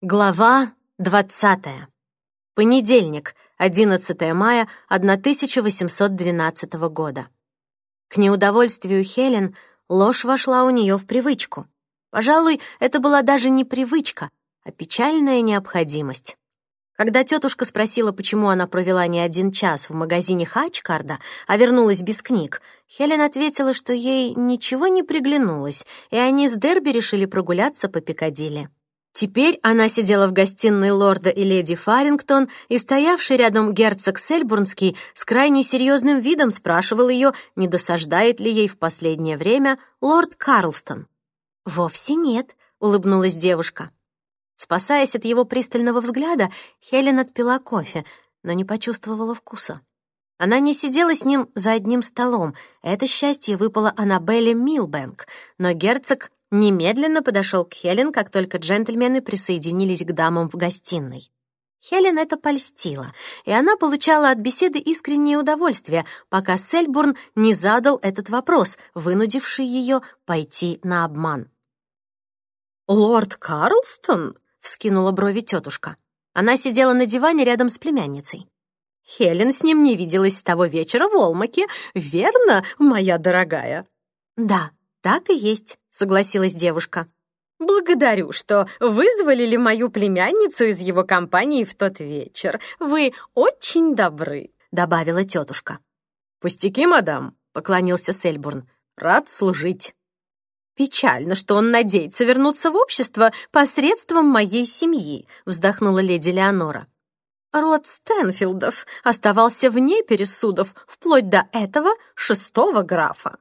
Глава 20. Понедельник, 11 мая 1812 года. К неудовольствию Хелен ложь вошла у нее в привычку. Пожалуй, это была даже не привычка, а печальная необходимость. Когда тетушка спросила, почему она провела не один час в магазине Хачкарда, а вернулась без книг, Хелен ответила, что ей ничего не приглянулось, и они с Дерби решили прогуляться по Пикадилли. Теперь она сидела в гостиной лорда и леди Фарингтон, и стоявший рядом герцог Сельбурнский с крайне серьезным видом спрашивал ее, не досаждает ли ей в последнее время лорд Карлстон. «Вовсе нет», — улыбнулась девушка. Спасаясь от его пристального взгляда, Хелен отпила кофе, но не почувствовала вкуса. Она не сидела с ним за одним столом. Это счастье выпало Аннабелле Милбэнк, но герцог немедленно подошел к Хелен, как только джентльмены присоединились к дамам в гостиной. Хелен это польстила, и она получала от беседы искреннее удовольствие, пока Сельбурн не задал этот вопрос, вынудивший ее пойти на обман. «Лорд Карлстон?» — вскинула брови тетушка. Она сидела на диване рядом с племянницей. «Хелен с ним не виделась с того вечера в Олмаке, верно, моя дорогая?» «Да, так и есть», согласилась девушка. «Благодарю, что вызволили мою племянницу из его компании в тот вечер. Вы очень добры», — добавила тетушка. «Пустяки, мадам», — поклонился Сельбурн. «Рад служить». «Печально, что он надеется вернуться в общество посредством моей семьи», — вздохнула леди Леонора. Род Стэнфилдов оставался вне пересудов вплоть до этого шестого графа.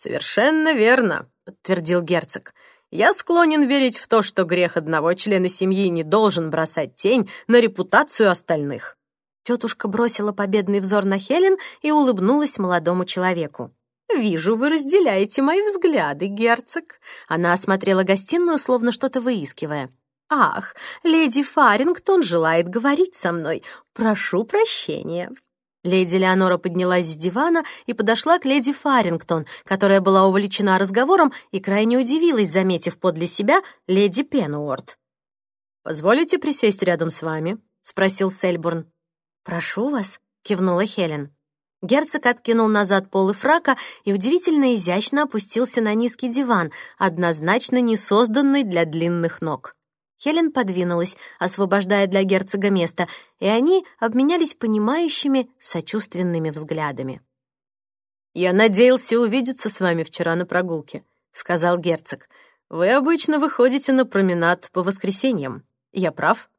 «Совершенно верно», подтвердил герцог. «Я склонен верить в то, что грех одного члена семьи не должен бросать тень на репутацию остальных». Тетушка бросила победный взор на Хелен и улыбнулась молодому человеку. «Вижу, вы разделяете мои взгляды, герцог». Она осмотрела гостиную, словно что-то выискивая. «Ах, леди Фарингтон желает говорить со мной. Прошу прощения». Леди Леонора поднялась с дивана и подошла к леди Фарингтон, которая была увлечена разговором и крайне удивилась, заметив подле себя леди Пенуорт. «Позволите присесть рядом с вами?» — спросил Сельбурн. «Прошу вас», — кивнула Хелен. Герцог откинул назад полы фрака и удивительно изящно опустился на низкий диван, однозначно не созданный для длинных ног. Хелен подвинулась, освобождая для герцога место, и они обменялись понимающими, сочувственными взглядами. «Я надеялся увидеться с вами вчера на прогулке», — сказал герцог. «Вы обычно выходите на променад по воскресеньям. Я прав?»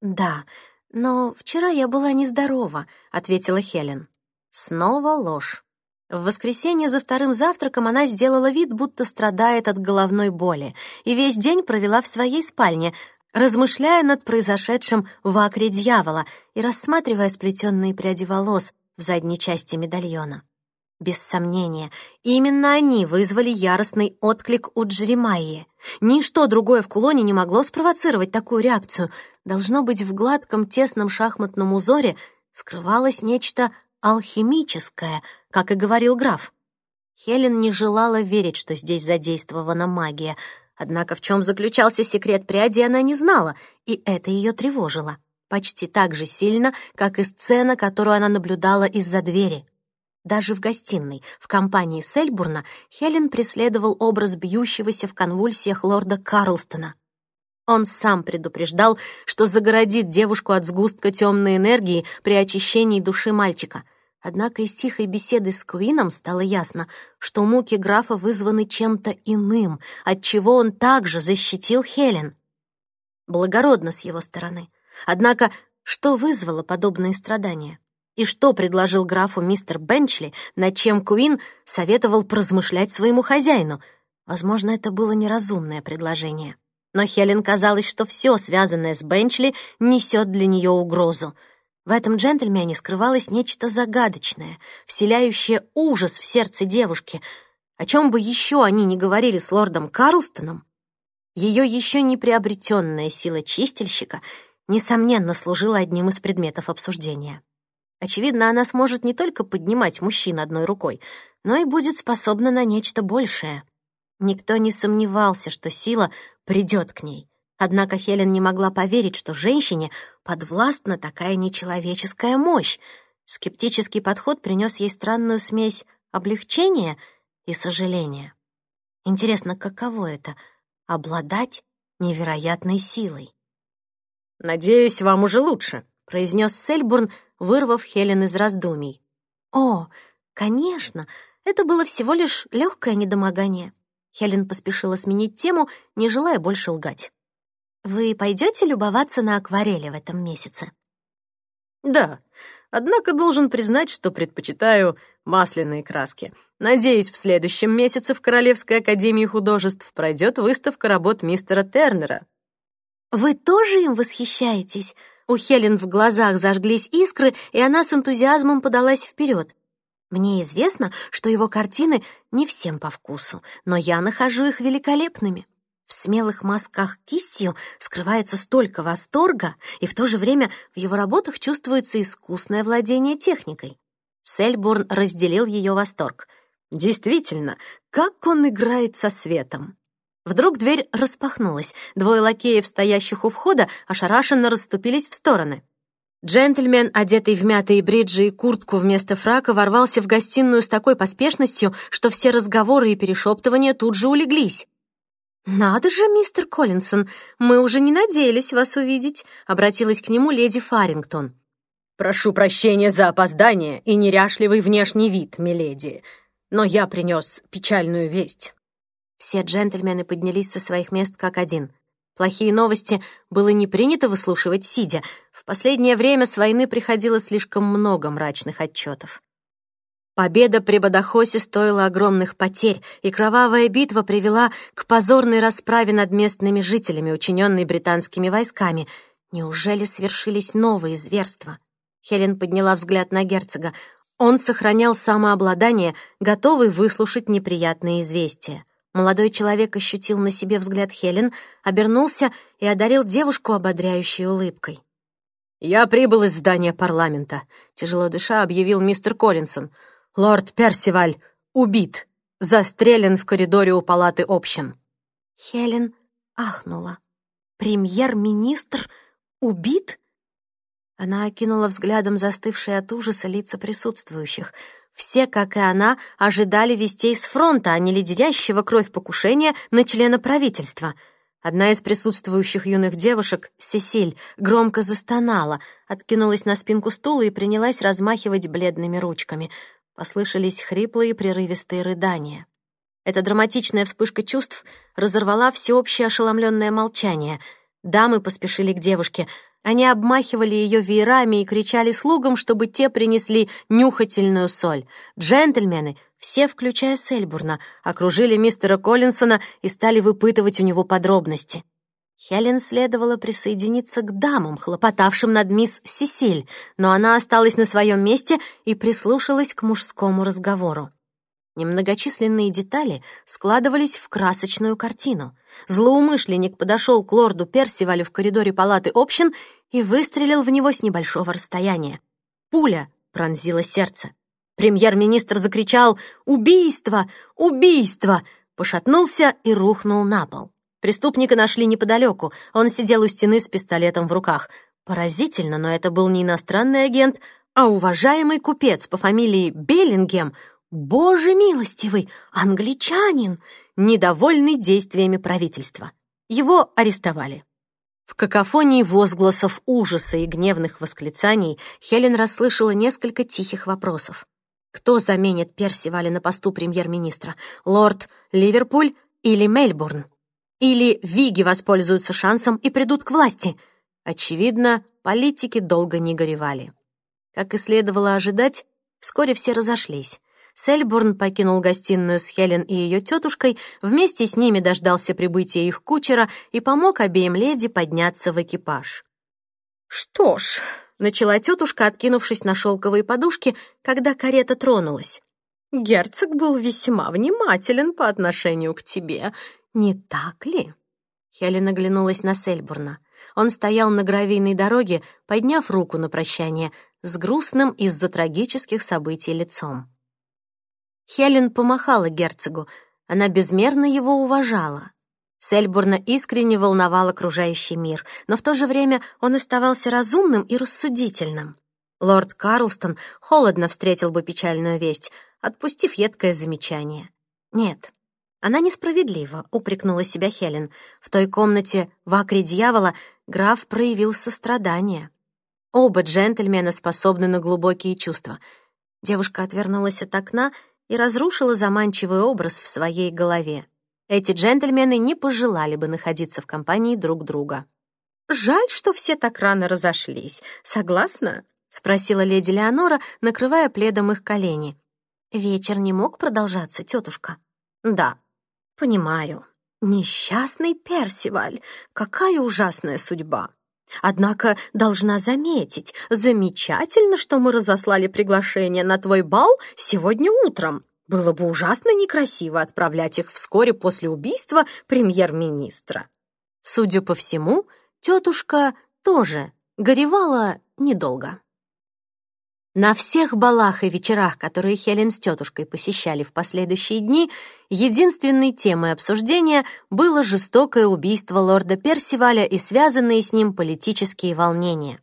«Да, но вчера я была нездорова», — ответила Хелен. Снова ложь. В воскресенье за вторым завтраком она сделала вид, будто страдает от головной боли, и весь день провела в своей спальне, размышляя над произошедшим в акре дьявола и рассматривая сплетенные пряди волос в задней части медальона. Без сомнения, именно они вызвали яростный отклик у Джеремайи. Ничто другое в кулоне не могло спровоцировать такую реакцию. Должно быть, в гладком тесном шахматном узоре скрывалось нечто алхимическое — как и говорил граф. Хелен не желала верить, что здесь задействована магия, однако в чем заключался секрет пряди, она не знала, и это ее тревожило. Почти так же сильно, как и сцена, которую она наблюдала из-за двери. Даже в гостиной, в компании Сельбурна, Хелен преследовал образ бьющегося в конвульсиях лорда Карлстона. Он сам предупреждал, что загородит девушку от сгустка темной энергии при очищении души мальчика. Однако из тихой беседы с Куином стало ясно, что муки графа вызваны чем-то иным, от чего он также защитил Хелен. Благородно с его стороны. Однако что вызвало подобные страдания? И что предложил графу мистер Бенчли, над чем Куин советовал поразмышлять своему хозяину? Возможно, это было неразумное предложение. Но Хелен казалось, что все, связанное с Бенчли, несет для нее угрозу — в этом джентльмене скрывалось нечто загадочное, вселяющее ужас в сердце девушки. О чем бы еще они ни говорили с лордом Карлстоном, ее еще не приобретенная сила чистильщика, несомненно, служила одним из предметов обсуждения. Очевидно, она сможет не только поднимать мужчин одной рукой, но и будет способна на нечто большее. Никто не сомневался, что сила придет к ней. Однако Хелен не могла поверить, что женщине подвластна такая нечеловеческая мощь. Скептический подход принес ей странную смесь облегчения и сожаления. Интересно, каково это — обладать невероятной силой? «Надеюсь, вам уже лучше», — произнес Сельбурн, вырвав Хелен из раздумий. «О, конечно, это было всего лишь легкое недомогание». Хелен поспешила сменить тему, не желая больше лгать. «Вы пойдете любоваться на акварели в этом месяце?» «Да, однако должен признать, что предпочитаю масляные краски. Надеюсь, в следующем месяце в Королевской академии художеств пройдет выставка работ мистера Тернера». «Вы тоже им восхищаетесь?» У Хелен в глазах зажглись искры, и она с энтузиазмом подалась вперед. Мне известно, что его картины не всем по вкусу, но я нахожу их великолепными. В смелых мазках кистью скрывается столько восторга, и в то же время в его работах чувствуется искусное владение техникой. Сельбурн разделил ее восторг. Действительно, как он играет со светом. Вдруг дверь распахнулась. Двое лакеев, стоящих у входа, ошарашенно расступились в стороны. Джентльмен, одетый в мятые бриджи и куртку вместо фрака, ворвался в гостиную с такой поспешностью, что все разговоры и перешептывания тут же улеглись. «Надо же, мистер Коллинсон, мы уже не надеялись вас увидеть», — обратилась к нему леди Фарингтон. «Прошу прощения за опоздание и неряшливый внешний вид, миледи, но я принес печальную весть». Все джентльмены поднялись со своих мест как один. Плохие новости было не принято выслушивать сидя. В последнее время с войны приходило слишком много мрачных отчетов. Победа при Бадахосе стоила огромных потерь, и кровавая битва привела к позорной расправе над местными жителями, учиненной британскими войсками. Неужели свершились новые зверства? Хелен подняла взгляд на герцога. Он сохранял самообладание, готовый выслушать неприятные известия. Молодой человек ощутил на себе взгляд Хелен, обернулся и одарил девушку ободряющей улыбкой. «Я прибыл из здания парламента», — тяжело дыша объявил мистер Коллинсон. «Лорд Персиваль убит, застрелен в коридоре у палаты общин». Хелен ахнула. «Премьер-министр убит?» Она окинула взглядом застывшие от ужаса лица присутствующих — все, как и она, ожидали вестей с фронта, а не леденящего кровь покушения на члена правительства. Одна из присутствующих юных девушек, Сесиль, громко застонала, откинулась на спинку стула и принялась размахивать бледными ручками. Послышались хриплые прерывистые рыдания. Эта драматичная вспышка чувств разорвала всеобщее ошеломленное молчание. Дамы поспешили к девушке — они обмахивали ее веерами и кричали слугам, чтобы те принесли нюхательную соль. Джентльмены, все, включая Сельбурна, окружили мистера Коллинсона и стали выпытывать у него подробности. Хелен следовало присоединиться к дамам, хлопотавшим над мисс Сесиль, но она осталась на своем месте и прислушалась к мужскому разговору. Немногочисленные детали складывались в красочную картину. Злоумышленник подошел к лорду Персивалю в коридоре палаты общин и выстрелил в него с небольшого расстояния. Пуля пронзила сердце. Премьер-министр закричал «Убийство! Убийство!» пошатнулся и рухнул на пол. Преступника нашли неподалеку. Он сидел у стены с пистолетом в руках. Поразительно, но это был не иностранный агент, а уважаемый купец по фамилии Беллингем — Боже милостивый, англичанин, недовольный действиями правительства. Его арестовали. В какофонии возгласов ужаса и гневных восклицаний Хелен расслышала несколько тихих вопросов. Кто заменит Персиваля на посту премьер-министра? Лорд Ливерпуль или Мельбурн? Или Виги воспользуются шансом и придут к власти? Очевидно, политики долго не горевали. Как и следовало ожидать, вскоре все разошлись. Сельбурн покинул гостиную с Хелен и ее тетушкой, вместе с ними дождался прибытия их кучера и помог обеим леди подняться в экипаж. «Что ж», — начала тетушка, откинувшись на шелковые подушки, когда карета тронулась. «Герцог был весьма внимателен по отношению к тебе, не так ли?» Хелен оглянулась на Сельбурна. Он стоял на гравийной дороге, подняв руку на прощание, с грустным из-за трагических событий лицом. Хелен помахала герцогу. Она безмерно его уважала. Сельбурна искренне волновал окружающий мир, но в то же время он оставался разумным и рассудительным. Лорд Карлстон холодно встретил бы печальную весть, отпустив едкое замечание. Нет, она несправедлива, упрекнула себя Хелен. В той комнате в акре дьявола граф проявил сострадание. Оба джентльмена способны на глубокие чувства. Девушка отвернулась от окна и разрушила заманчивый образ в своей голове. Эти джентльмены не пожелали бы находиться в компании друг друга. «Жаль, что все так рано разошлись. Согласна?» — спросила леди Леонора, накрывая пледом их колени. «Вечер не мог продолжаться, тетушка?» «Да», Понимаю. Несчастный Персиваль. Какая ужасная судьба. Однако должна заметить, замечательно, что мы разослали приглашение на твой бал сегодня утром. Было бы ужасно некрасиво отправлять их вскоре после убийства премьер-министра. Судя по всему, тетушка тоже горевала недолго. На всех балах и вечерах, которые Хелен с тетушкой посещали в последующие дни, единственной темой обсуждения было жестокое убийство лорда Персиваля и связанные с ним политические волнения.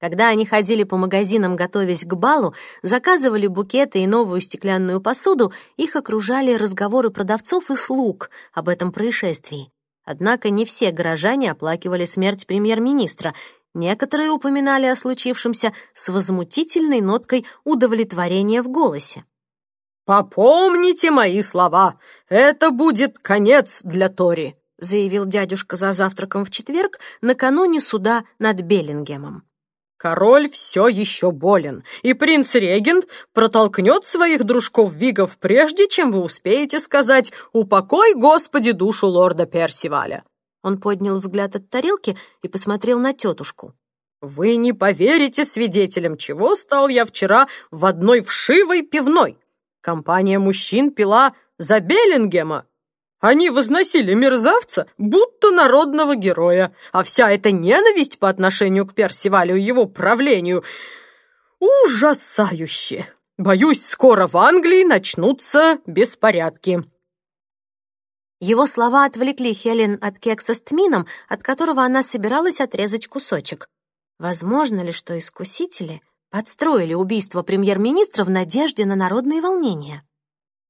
Когда они ходили по магазинам, готовясь к балу, заказывали букеты и новую стеклянную посуду, их окружали разговоры продавцов и слуг об этом происшествии. Однако не все горожане оплакивали смерть премьер-министра, Некоторые упоминали о случившемся с возмутительной ноткой удовлетворения в голосе. «Попомните мои слова, это будет конец для Тори», заявил дядюшка за завтраком в четверг накануне суда над Беллингемом. Король все еще болен, и принц-регент протолкнет своих дружков-вигов прежде, чем вы успеете сказать «Упокой, Господи, душу лорда Персиваля». Он поднял взгляд от тарелки и посмотрел на тетушку. «Вы не поверите свидетелям, чего стал я вчера в одной вшивой пивной. Компания мужчин пила за Беллингема. Они возносили мерзавца, будто народного героя, а вся эта ненависть по отношению к Персивалю и его правлению ужасающе. Боюсь, скоро в Англии начнутся беспорядки». Его слова отвлекли Хелен от кекса с тмином, от которого она собиралась отрезать кусочек. Возможно ли, что искусители подстроили убийство премьер-министра в надежде на народные волнения?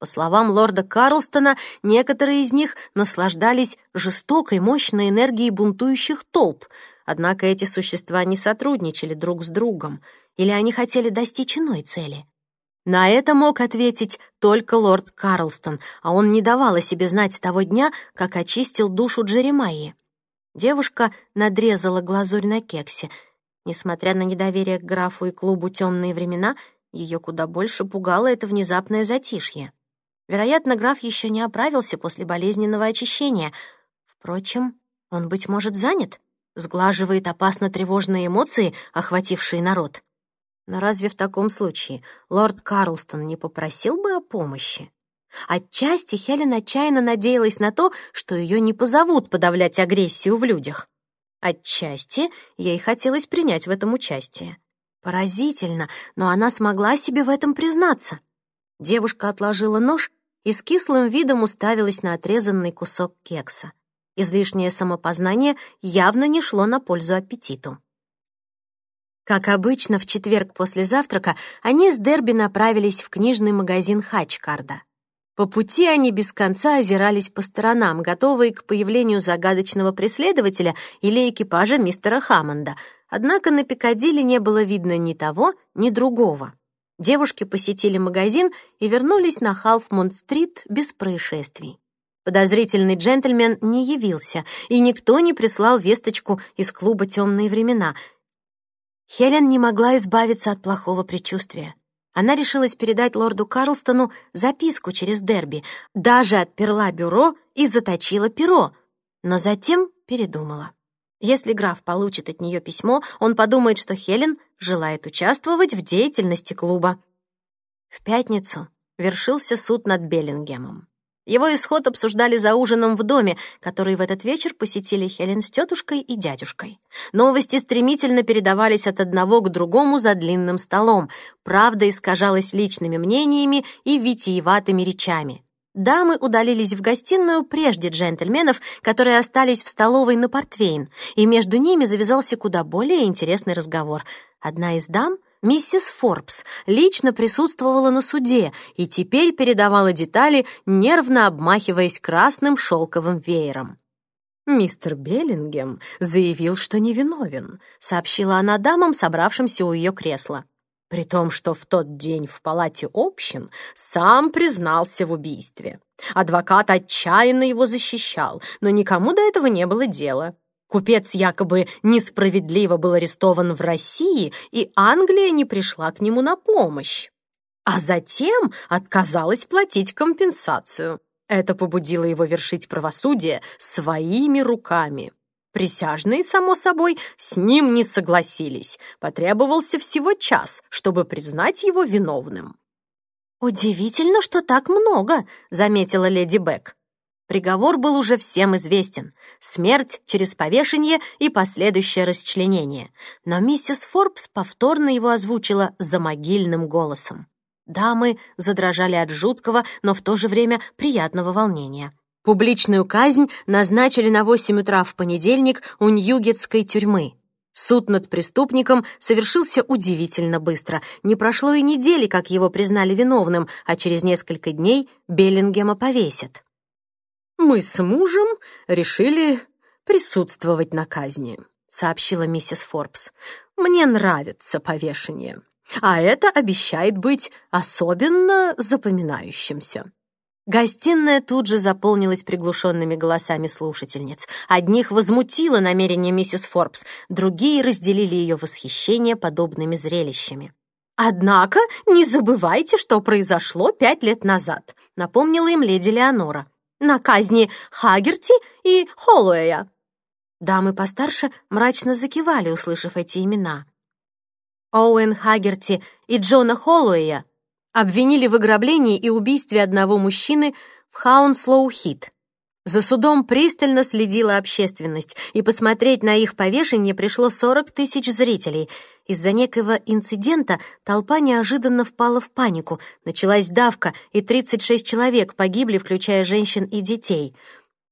По словам лорда Карлстона, некоторые из них наслаждались жестокой, мощной энергией бунтующих толп, однако эти существа не сотрудничали друг с другом, или они хотели достичь иной цели. На это мог ответить только лорд Карлстон, а он не давал о себе знать с того дня, как очистил душу Джеремайи. Девушка надрезала глазурь на кексе. Несмотря на недоверие к графу и клубу «Темные времена», ее куда больше пугало это внезапное затишье. Вероятно, граф еще не оправился после болезненного очищения. Впрочем, он, быть может, занят, сглаживает опасно тревожные эмоции, охватившие народ. Но разве в таком случае лорд Карлстон не попросил бы о помощи? Отчасти Хелен отчаянно надеялась на то, что ее не позовут подавлять агрессию в людях. Отчасти ей хотелось принять в этом участие. Поразительно, но она смогла себе в этом признаться. Девушка отложила нож и с кислым видом уставилась на отрезанный кусок кекса. Излишнее самопознание явно не шло на пользу аппетиту. Как обычно, в четверг после завтрака они с Дерби направились в книжный магазин Хачкарда. По пути они без конца озирались по сторонам, готовые к появлению загадочного преследователя или экипажа мистера Хаммонда. Однако на Пикадилли не было видно ни того, ни другого. Девушки посетили магазин и вернулись на Халфмонд-стрит без происшествий. Подозрительный джентльмен не явился, и никто не прислал весточку из клуба «Темные времена», Хелен не могла избавиться от плохого предчувствия. Она решилась передать лорду Карлстону записку через Дерби, даже отперла бюро и заточила перо, но затем передумала. Если граф получит от нее письмо, он подумает, что Хелен желает участвовать в деятельности клуба. В пятницу вершился суд над Беллингемом. Его исход обсуждали за ужином в доме, который в этот вечер посетили Хелен с тетушкой и дядюшкой. Новости стремительно передавались от одного к другому за длинным столом. Правда искажалась личными мнениями и витиеватыми речами. Дамы удалились в гостиную прежде джентльменов, которые остались в столовой на портвейн, и между ними завязался куда более интересный разговор. Одна из дам, миссис Форбс, лично присутствовала на суде и теперь передавала детали, нервно обмахиваясь красным шелковым веером. «Мистер Беллингем заявил, что невиновен», — сообщила она дамам, собравшимся у ее кресла при том, что в тот день в палате общин сам признался в убийстве. Адвокат отчаянно его защищал, но никому до этого не было дела. Купец якобы несправедливо был арестован в России, и Англия не пришла к нему на помощь. А затем отказалась платить компенсацию. Это побудило его вершить правосудие своими руками. Присяжные, само собой, с ним не согласились. Потребовался всего час, чтобы признать его виновным. «Удивительно, что так много», — заметила леди Бек. Приговор был уже всем известен. Смерть через повешение и последующее расчленение. Но миссис Форбс повторно его озвучила за могильным голосом. Дамы задрожали от жуткого, но в то же время приятного волнения. Публичную казнь назначили на 8 утра в понедельник у Ньюгетской тюрьмы. Суд над преступником совершился удивительно быстро. Не прошло и недели, как его признали виновным, а через несколько дней Беллингема повесят. «Мы с мужем решили присутствовать на казни», — сообщила миссис Форбс. «Мне нравится повешение, а это обещает быть особенно запоминающимся». Гостиная тут же заполнилась приглушенными голосами слушательниц. Одних возмутило намерение миссис Форбс, другие разделили ее восхищение подобными зрелищами. «Однако не забывайте, что произошло пять лет назад», напомнила им леди Леонора. «На казни Хагерти и Холлоуэя». Дамы постарше мрачно закивали, услышав эти имена. Оуэн Хагерти и Джона Холлоуэя обвинили в ограблении и убийстве одного мужчины в Хаунслоу-Хит. За судом пристально следила общественность, и посмотреть на их повешение пришло 40 тысяч зрителей. Из-за некого инцидента толпа неожиданно впала в панику, началась давка, и 36 человек погибли, включая женщин и детей.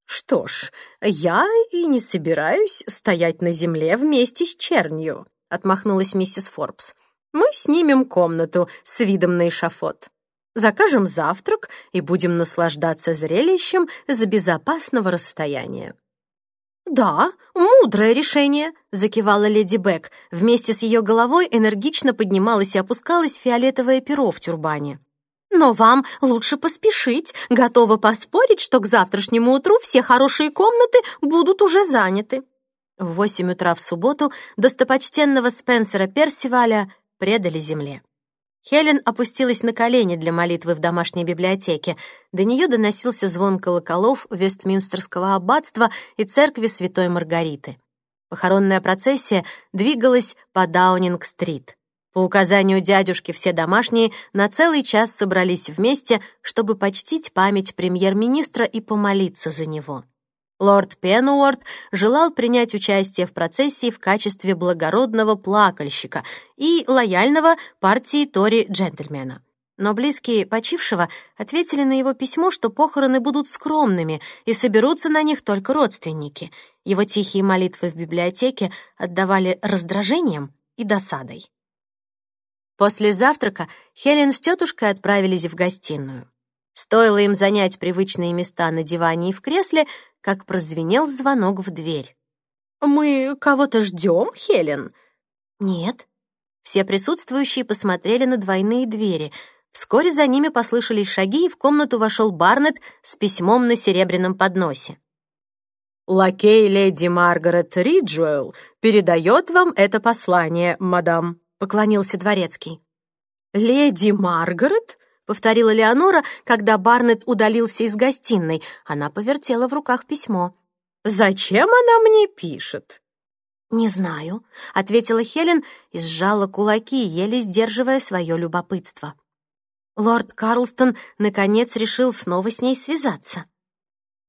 «Что ж, я и не собираюсь стоять на земле вместе с чернью», — отмахнулась миссис Форбс. Мы снимем комнату с видом на эшафот. Закажем завтрак и будем наслаждаться зрелищем с безопасного расстояния. «Да, мудрое решение», — закивала леди Бек. Вместе с ее головой энергично поднималось и опускалось фиолетовое перо в тюрбане. «Но вам лучше поспешить. Готова поспорить, что к завтрашнему утру все хорошие комнаты будут уже заняты». В восемь утра в субботу достопочтенного Спенсера Персиваля предали земле. Хелен опустилась на колени для молитвы в домашней библиотеке. До нее доносился звон колоколов Вестминстерского аббатства и церкви Святой Маргариты. Похоронная процессия двигалась по Даунинг-стрит. По указанию дядюшки все домашние на целый час собрались вместе, чтобы почтить память премьер-министра и помолиться за него. Лорд Пенуорт желал принять участие в процессии в качестве благородного плакальщика и лояльного партии Тори-джентльмена. Но близкие почившего ответили на его письмо, что похороны будут скромными и соберутся на них только родственники. Его тихие молитвы в библиотеке отдавали раздражением и досадой. После завтрака Хелен с тетушкой отправились в гостиную. Стоило им занять привычные места на диване и в кресле, как прозвенел звонок в дверь. «Мы кого-то ждем, Хелен?» «Нет». Все присутствующие посмотрели на двойные двери. Вскоре за ними послышались шаги, и в комнату вошел Барнетт с письмом на серебряном подносе. «Лакей леди Маргарет Риджуэлл передает вам это послание, мадам», — поклонился дворецкий. «Леди Маргарет?» Повторила Леонора, когда Барнетт удалился из гостиной. Она повертела в руках письмо. «Зачем она мне пишет?» «Не знаю», — ответила Хелен и сжала кулаки, еле сдерживая свое любопытство. Лорд Карлстон, наконец, решил снова с ней связаться.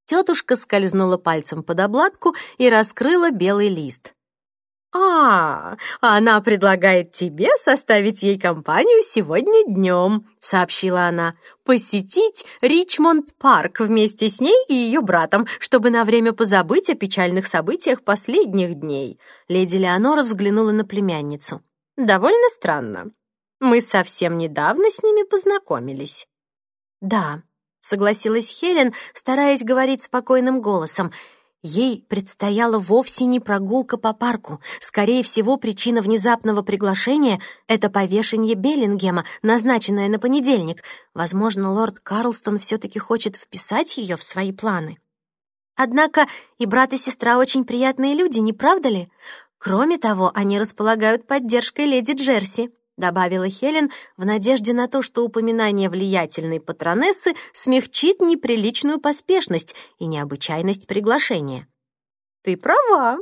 Тетушка скользнула пальцем под обладку и раскрыла белый лист. «А, она предлагает тебе составить ей компанию сегодня днем», — сообщила она. «Посетить Ричмонд-парк вместе с ней и ее братом, чтобы на время позабыть о печальных событиях последних дней». Леди Леонора взглянула на племянницу. «Довольно странно. Мы совсем недавно с ними познакомились». «Да», — согласилась Хелен, стараясь говорить спокойным голосом, — Ей предстояла вовсе не прогулка по парку. Скорее всего, причина внезапного приглашения — это повешение Беллингема, назначенное на понедельник. Возможно, лорд Карлстон все-таки хочет вписать ее в свои планы. Однако и брат, и сестра очень приятные люди, не правда ли? Кроме того, они располагают поддержкой леди Джерси добавила Хелен в надежде на то, что упоминание влиятельной патронессы смягчит неприличную поспешность и необычайность приглашения. «Ты права,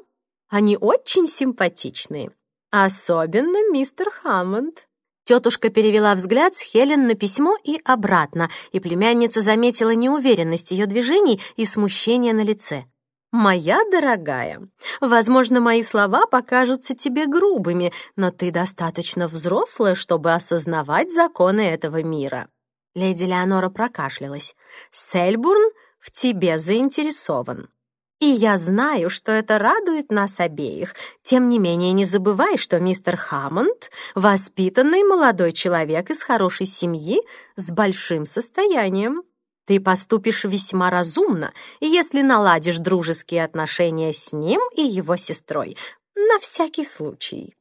они очень симпатичные, особенно мистер Хаммонд». Тетушка перевела взгляд с Хелен на письмо и обратно, и племянница заметила неуверенность ее движений и смущение на лице. «Моя дорогая, возможно, мои слова покажутся тебе грубыми, но ты достаточно взрослая, чтобы осознавать законы этого мира». Леди Леонора прокашлялась. «Сельбурн в тебе заинтересован. И я знаю, что это радует нас обеих. Тем не менее, не забывай, что мистер Хаммонд — воспитанный молодой человек из хорошей семьи с большим состоянием. Ты поступишь весьма разумно, если наладишь дружеские отношения с ним и его сестрой. На всякий случай».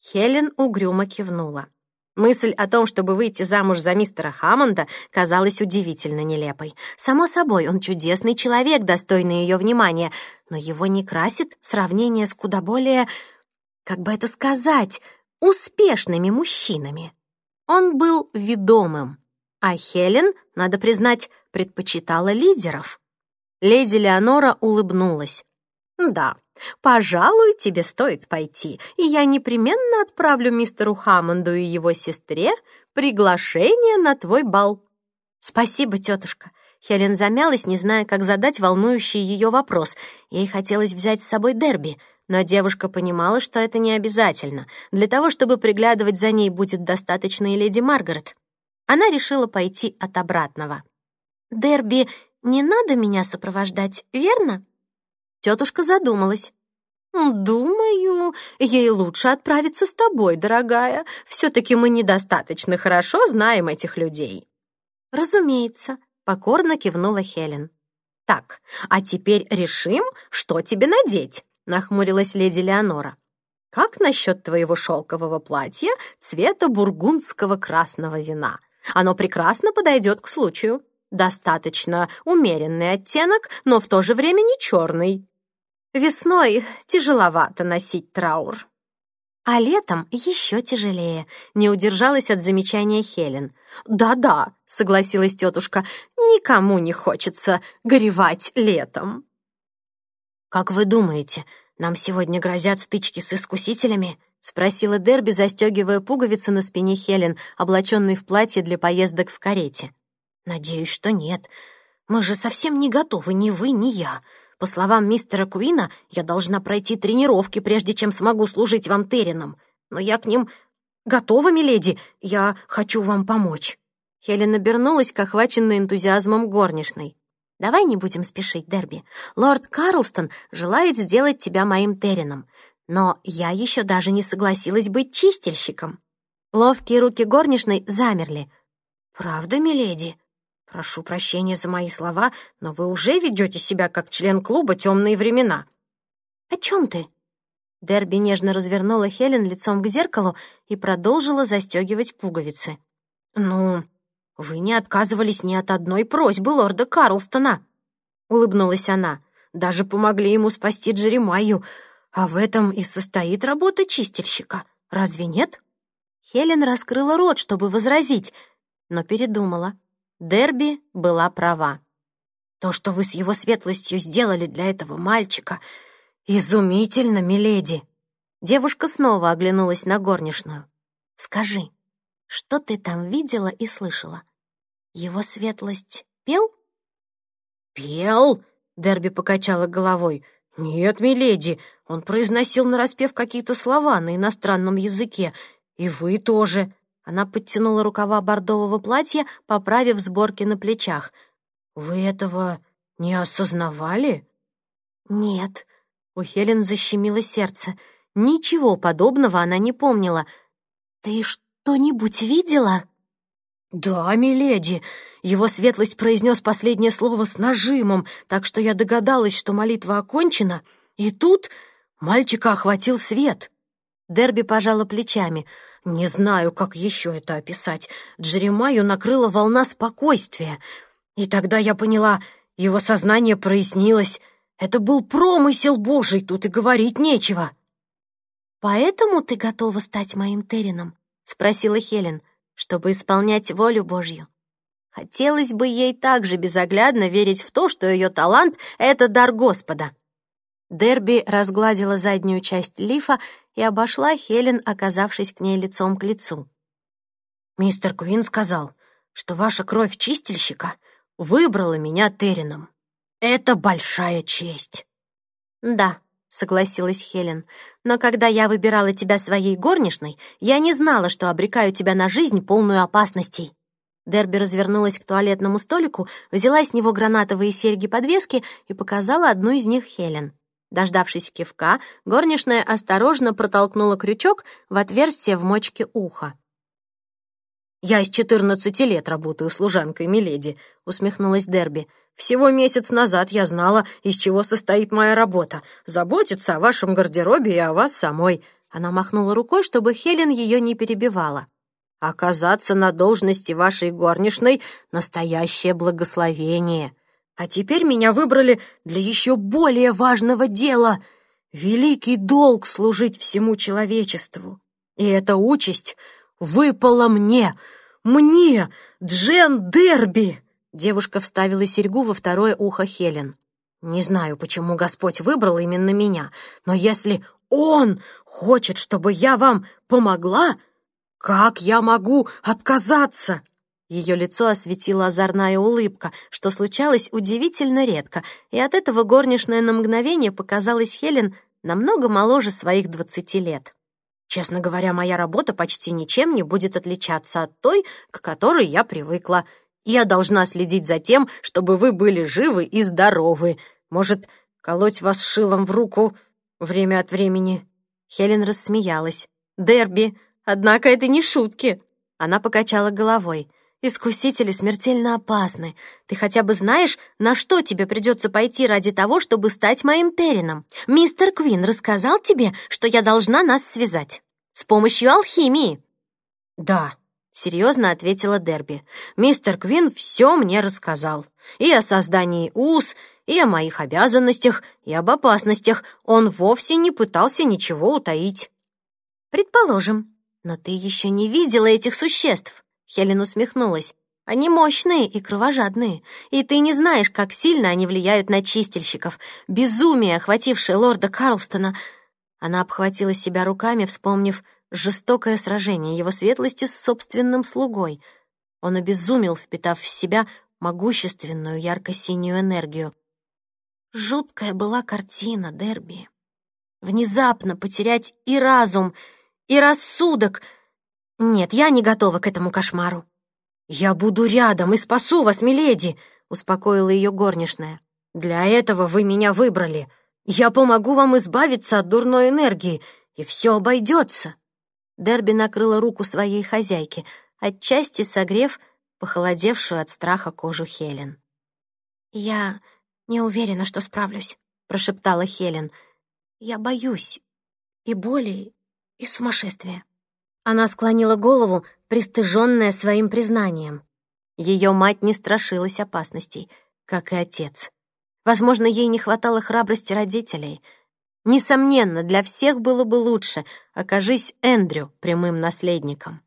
Хелен угрюмо кивнула. Мысль о том, чтобы выйти замуж за мистера Хаммонда, казалась удивительно нелепой. Само собой, он чудесный человек, достойный ее внимания, но его не красит сравнение с куда более, как бы это сказать, успешными мужчинами. Он был ведомым, а Хелен, надо признать, предпочитала лидеров. Леди Леонора улыбнулась. «Да, пожалуй, тебе стоит пойти, и я непременно отправлю мистеру Хаммонду и его сестре приглашение на твой бал». «Спасибо, тетушка». Хелен замялась, не зная, как задать волнующий ее вопрос. Ей хотелось взять с собой Дерби, но девушка понимала, что это не обязательно. Для того, чтобы приглядывать за ней, будет достаточно и леди Маргарет. Она решила пойти от обратного. «Дерби, не надо меня сопровождать, верно?» Тетушка задумалась. «Думаю, ей лучше отправиться с тобой, дорогая. Все-таки мы недостаточно хорошо знаем этих людей». «Разумеется», — покорно кивнула Хелен. «Так, а теперь решим, что тебе надеть», — нахмурилась леди Леонора. «Как насчет твоего шелкового платья цвета бургундского красного вина? Оно прекрасно подойдет к случаю». Достаточно умеренный оттенок, но в то же время не черный. Весной тяжеловато носить траур. А летом еще тяжелее, не удержалась от замечания Хелен. «Да-да», — согласилась тетушка, — «никому не хочется горевать летом». «Как вы думаете, нам сегодня грозят стычки с искусителями?» — спросила Дерби, застегивая пуговицы на спине Хелен, облаченной в платье для поездок в карете. «Надеюсь, что нет. Мы же совсем не готовы, ни вы, ни я. По словам мистера Куина, я должна пройти тренировки, прежде чем смогу служить вам Террином. Но я к ним готова, миледи. Я хочу вам помочь». Хелен обернулась к охваченной энтузиазмом горничной. «Давай не будем спешить, Дерби. Лорд Карлстон желает сделать тебя моим Террином. Но я еще даже не согласилась быть чистильщиком». Ловкие руки горничной замерли. «Правда, миледи?» «Прошу прощения за мои слова, но вы уже ведете себя как член клуба «Темные времена». «О чем ты?» Дерби нежно развернула Хелен лицом к зеркалу и продолжила застегивать пуговицы. «Ну, вы не отказывались ни от одной просьбы лорда Карлстона», — улыбнулась она. «Даже помогли ему спасти Джеремаю, а в этом и состоит работа чистильщика. Разве нет?» Хелен раскрыла рот, чтобы возразить, но передумала. Дерби была права. То, что вы с его светлостью сделали для этого мальчика, изумительно, миледи. Девушка снова оглянулась на горничную. Скажи, что ты там видела и слышала? Его светлость пел? Пел? Дерби покачала головой. «Нет, миледи, он произносил нараспев какие-то слова на иностранном языке. И вы тоже». Она подтянула рукава бордового платья, поправив сборки на плечах. «Вы этого не осознавали?» «Нет». У Хелен защемило сердце. Ничего подобного она не помнила. «Ты что-нибудь видела?» «Да, миледи!» Его светлость произнес последнее слово с нажимом, так что я догадалась, что молитва окончена, и тут мальчика охватил свет. Дерби пожала плечами. Не знаю, как еще это описать. Джеремаю накрыла волна спокойствия. И тогда я поняла, его сознание прояснилось. Это был промысел Божий, тут и говорить нечего. «Поэтому ты готова стать моим Терином?» — спросила Хелен чтобы исполнять волю Божью. Хотелось бы ей также безоглядно верить в то, что ее талант — это дар Господа. Дерби разгладила заднюю часть лифа и обошла Хелен, оказавшись к ней лицом к лицу. «Мистер Квин сказал, что ваша кровь чистильщика выбрала меня Терином. Это большая честь». «Да», согласилась Хелен. «Но когда я выбирала тебя своей горничной, я не знала, что обрекаю тебя на жизнь, полную опасностей». Дерби развернулась к туалетному столику, взяла с него гранатовые серьги-подвески и показала одну из них Хелен. Дождавшись кивка, горничная осторожно протолкнула крючок в отверстие в мочке уха. «Я с четырнадцати лет работаю служанкой, миледи», — усмехнулась Дерби. Всего месяц назад я знала, из чего состоит моя работа — заботиться о вашем гардеробе и о вас самой». Она махнула рукой, чтобы Хелен ее не перебивала. «Оказаться на должности вашей горничной — настоящее благословение. А теперь меня выбрали для еще более важного дела — великий долг служить всему человечеству. И эта участь выпала мне, мне, Джен Дерби!» Девушка вставила серьгу во второе ухо Хелен. «Не знаю, почему Господь выбрал именно меня, но если Он хочет, чтобы я вам помогла, как я могу отказаться?» Ее лицо осветила озорная улыбка, что случалось удивительно редко, и от этого горничная на мгновение показалась Хелен намного моложе своих двадцати лет. «Честно говоря, моя работа почти ничем не будет отличаться от той, к которой я привыкла», я должна следить за тем, чтобы вы были живы и здоровы. Может, колоть вас шилом в руку время от времени?» Хелен рассмеялась. «Дерби, однако это не шутки!» Она покачала головой. «Искусители смертельно опасны. Ты хотя бы знаешь, на что тебе придется пойти ради того, чтобы стать моим Терином? Мистер Квин рассказал тебе, что я должна нас связать. С помощью алхимии». «Да», — серьезно ответила Дерби. «Мистер Квин все мне рассказал. И о создании уз, и о моих обязанностях, и об опасностях. Он вовсе не пытался ничего утаить». «Предположим. Но ты еще не видела этих существ», — Хелен усмехнулась. «Они мощные и кровожадные, и ты не знаешь, как сильно они влияют на чистильщиков. Безумие, охватившее лорда Карлстона...» Она обхватила себя руками, вспомнив жестокое сражение его светлости с собственным слугой. Он обезумел, впитав в себя могущественную ярко-синюю энергию. Жуткая была картина Дерби. Внезапно потерять и разум, и рассудок. Нет, я не готова к этому кошмару. «Я буду рядом и спасу вас, миледи!» — успокоила ее горничная. «Для этого вы меня выбрали. Я помогу вам избавиться от дурной энергии, и все обойдется». Дерби накрыла руку своей хозяйки, отчасти согрев похолодевшую от страха кожу Хелен. «Я не уверена, что справлюсь», — прошептала Хелен. «Я боюсь и боли, и сумасшествия». Она склонила голову, пристыженная своим признанием. Ее мать не страшилась опасностей, как и отец. Возможно, ей не хватало храбрости родителей — Несомненно, для всех было бы лучше, окажись Эндрю прямым наследником.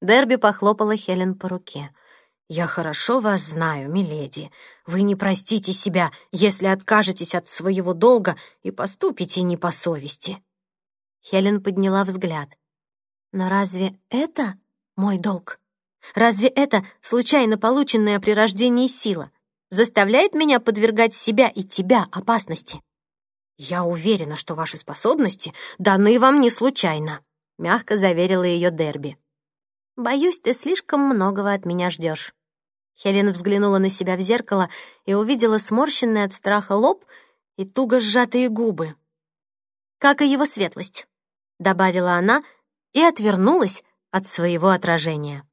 Дерби похлопала Хелен по руке. «Я хорошо вас знаю, миледи. Вы не простите себя, если откажетесь от своего долга и поступите не по совести». Хелен подняла взгляд. «Но разве это мой долг? Разве это случайно полученная при рождении сила заставляет меня подвергать себя и тебя опасности?» «Я уверена, что ваши способности даны вам не случайно», — мягко заверила ее Дерби. «Боюсь, ты слишком многого от меня ждешь». Хелен взглянула на себя в зеркало и увидела сморщенный от страха лоб и туго сжатые губы. «Как и его светлость», — добавила она и отвернулась от своего отражения.